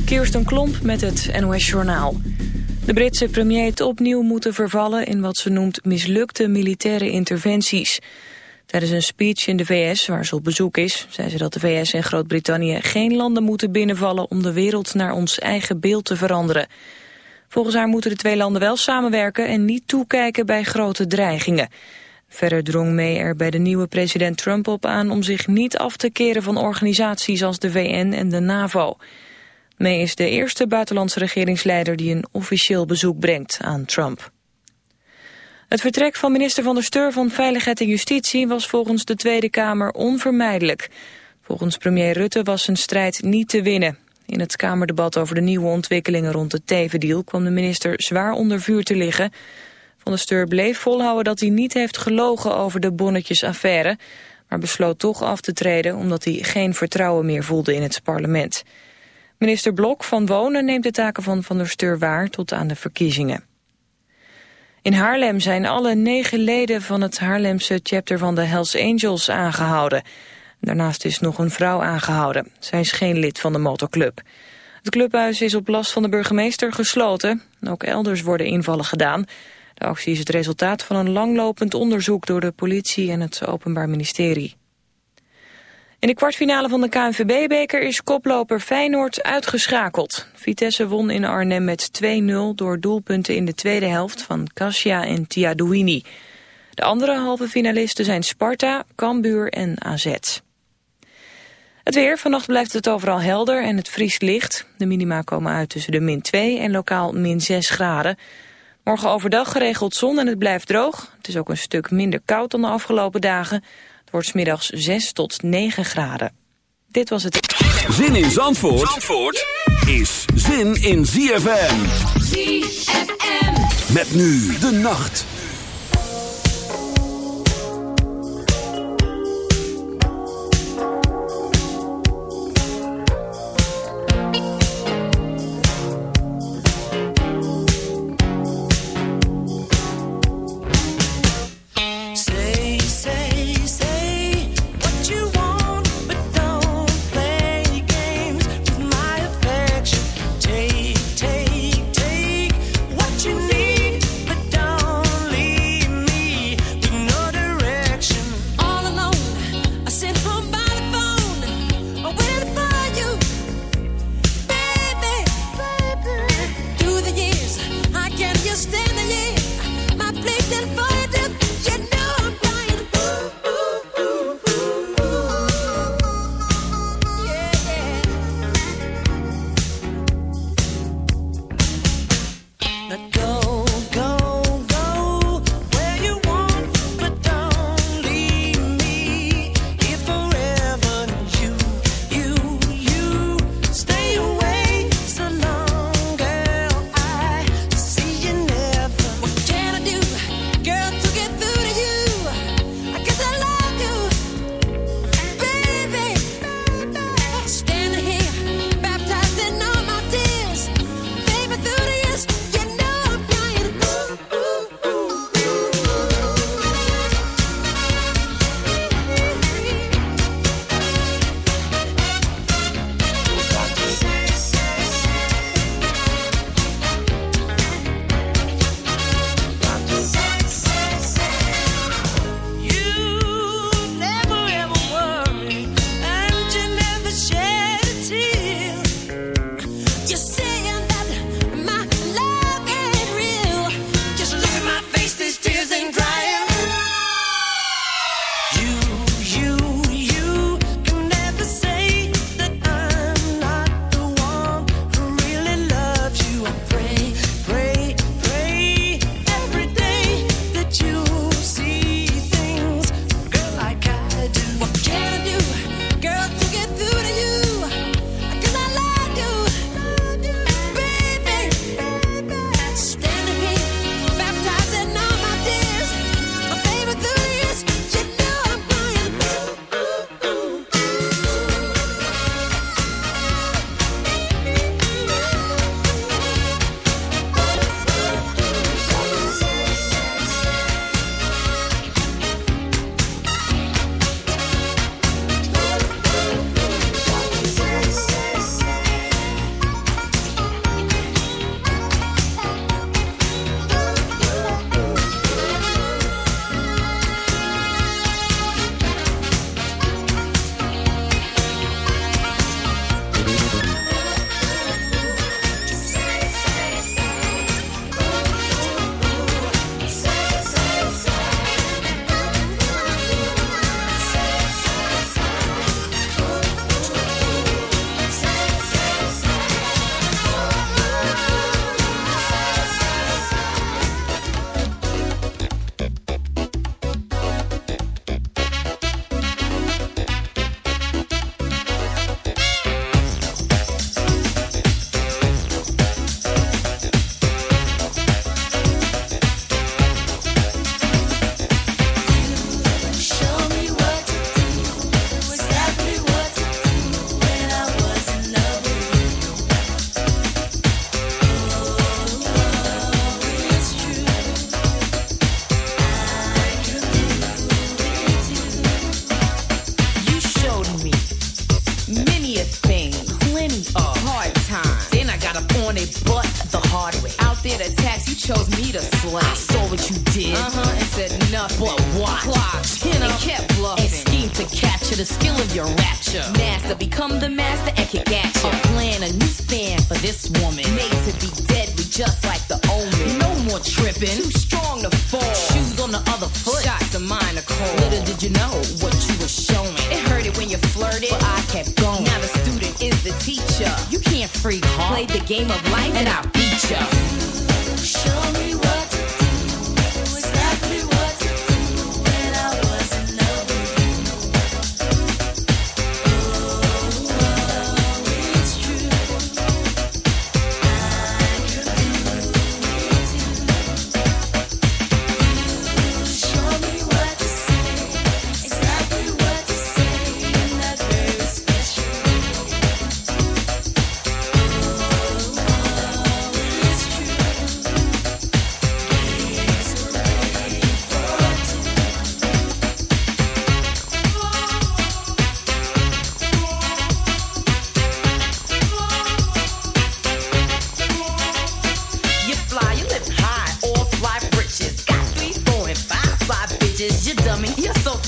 Kirsten Klomp met het NOS-journaal. De Britse premier heeft opnieuw moeten vervallen in wat ze noemt mislukte militaire interventies. Tijdens een speech in de VS, waar ze op bezoek is, zei ze dat de VS en Groot-Brittannië geen landen moeten binnenvallen om de wereld naar ons eigen beeld te veranderen. Volgens haar moeten de twee landen wel samenwerken en niet toekijken bij grote dreigingen. Verder drong May er bij de nieuwe president Trump op aan om zich niet af te keren van organisaties als de VN en de NAVO. May is de eerste buitenlandse regeringsleider die een officieel bezoek brengt aan Trump. Het vertrek van minister van der Steur van Veiligheid en Justitie was volgens de Tweede Kamer onvermijdelijk. Volgens premier Rutte was zijn strijd niet te winnen. In het Kamerdebat over de nieuwe ontwikkelingen rond de Tevendeal kwam de minister zwaar onder vuur te liggen. Van der Steur bleef volhouden dat hij niet heeft gelogen over de bonnetjesaffaire, maar besloot toch af te treden omdat hij geen vertrouwen meer voelde in het parlement. Minister Blok van Wonen neemt de taken van Van der Steur waar tot aan de verkiezingen. In Haarlem zijn alle negen leden van het Haarlemse chapter van de Hells Angels aangehouden. Daarnaast is nog een vrouw aangehouden. Zij is geen lid van de motorclub. Het clubhuis is op last van de burgemeester gesloten. Ook elders worden invallen gedaan. De actie is het resultaat van een langlopend onderzoek door de politie en het Openbaar Ministerie. In de kwartfinale van de KNVB-beker is koploper Feyenoord uitgeschakeld. Vitesse won in Arnhem met 2-0 door doelpunten in de tweede helft van Kasia en Tiadouini. De andere halve finalisten zijn Sparta, Cambuur en AZ. Het weer, vannacht blijft het overal helder en het vriest licht. De minima komen uit tussen de min 2 en lokaal min 6 graden. Morgen overdag geregeld zon en het blijft droog. Het is ook een stuk minder koud dan de afgelopen dagen wordt smiddags 6 tot 9 graden. Dit was het... Zin in Zandvoort, Zandvoort is zin in ZFM. ZFM. Met nu de nacht.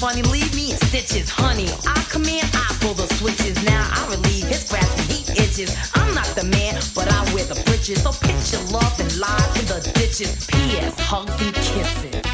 funny, leave me in stitches, honey. I come in, I pull the switches. Now I relieve his grasp and heat itches. I'm not the man, but I wear the britches. So pitch your love and lies in the ditches. P.S. Hugs and kisses.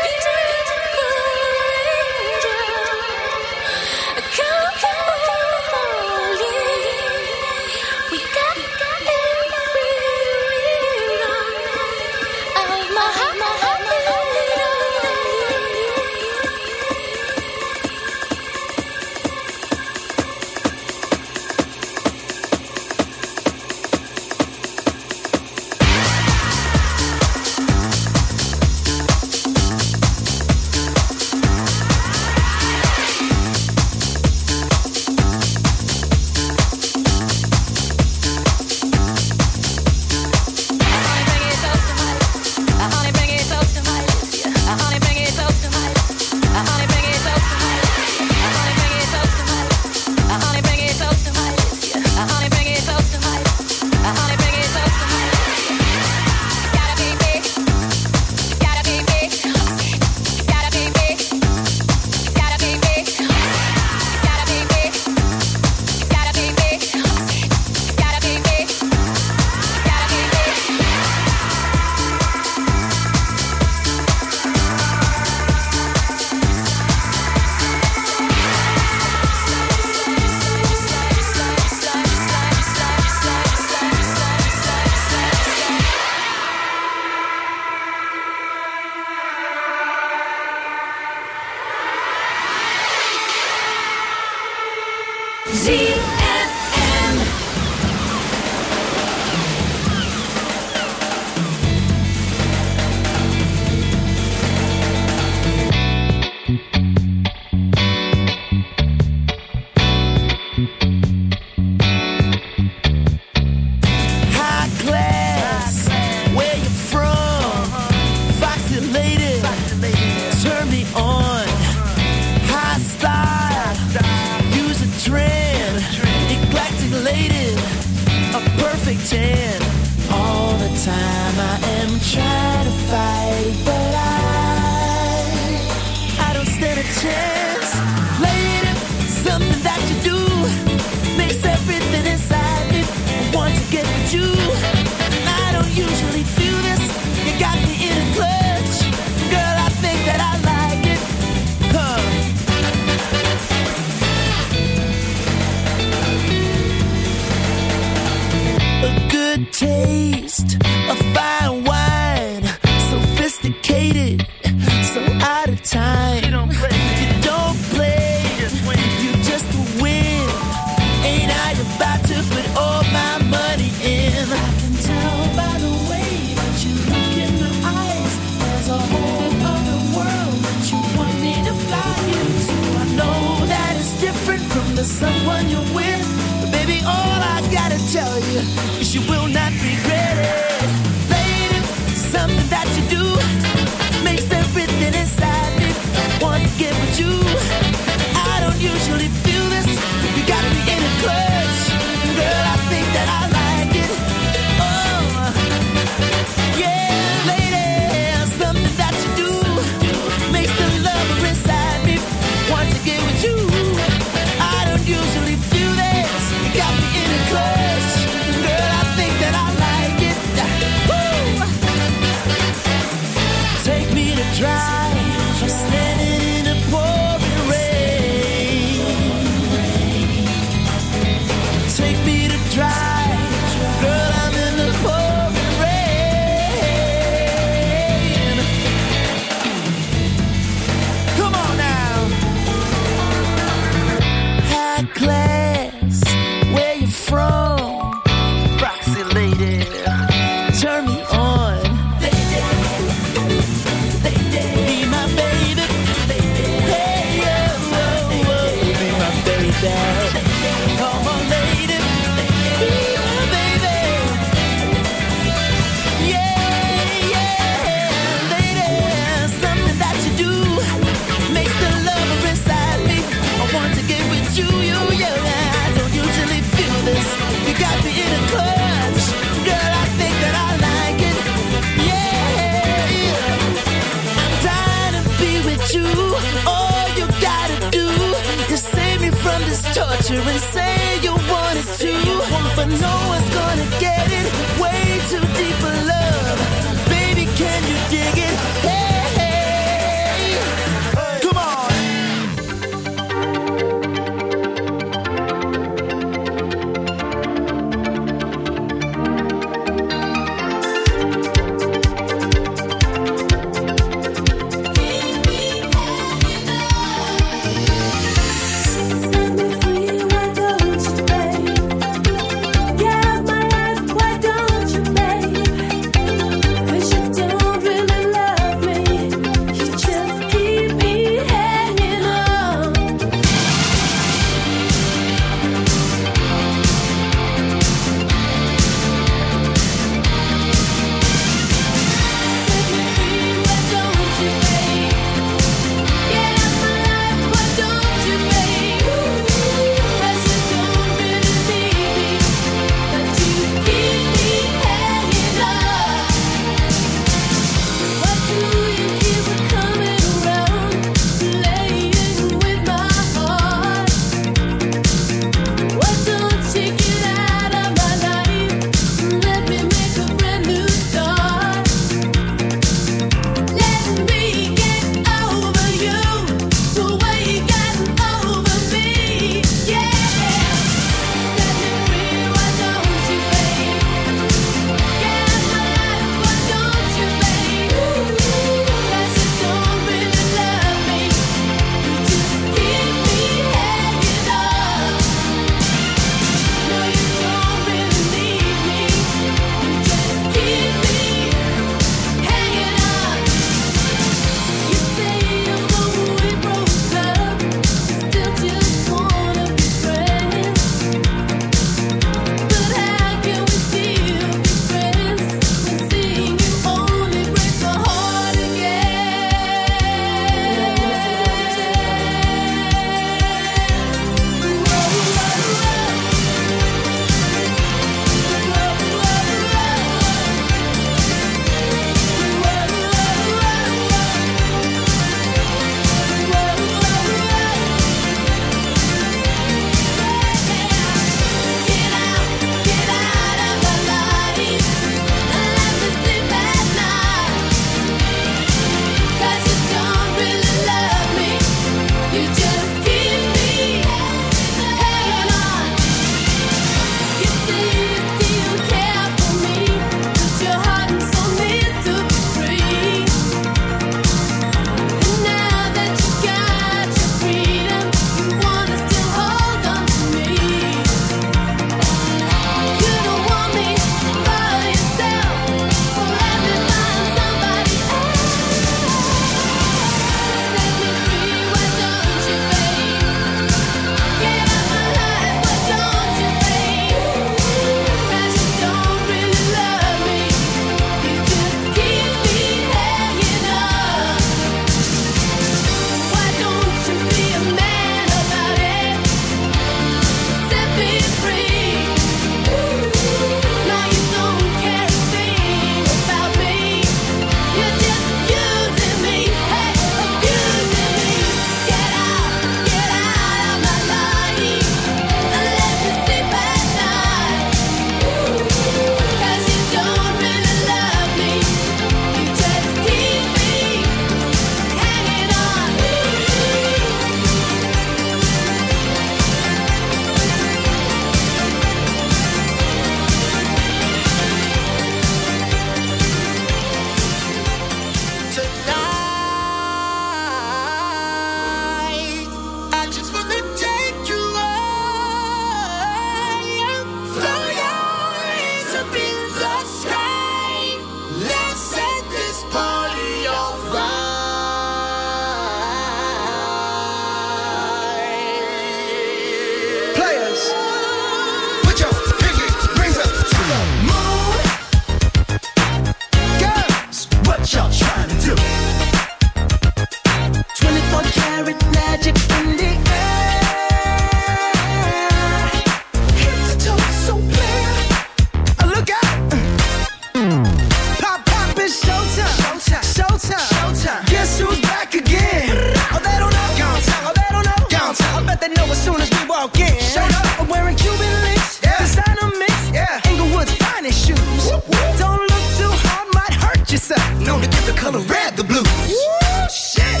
walk in. Shut up. I'm wearing Cuban links, yeah. designer mix, yeah. Inglewood's finest shoes. Whoop, whoop. Don't look too hard, might hurt yourself. Known to get the color red, the blues. Woo, shit.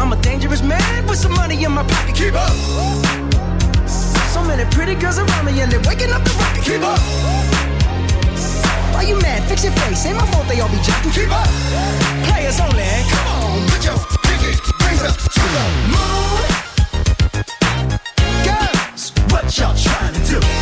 I'm a dangerous man with some money in my pocket. Keep up. So many pretty girls around me, and they're waking up the rocket. Keep up. Why you mad? Fix your face. Ain't my fault they all be jocking. Keep up. Players only. Come on, put your pinky raise up to the moon what y'all trying to do?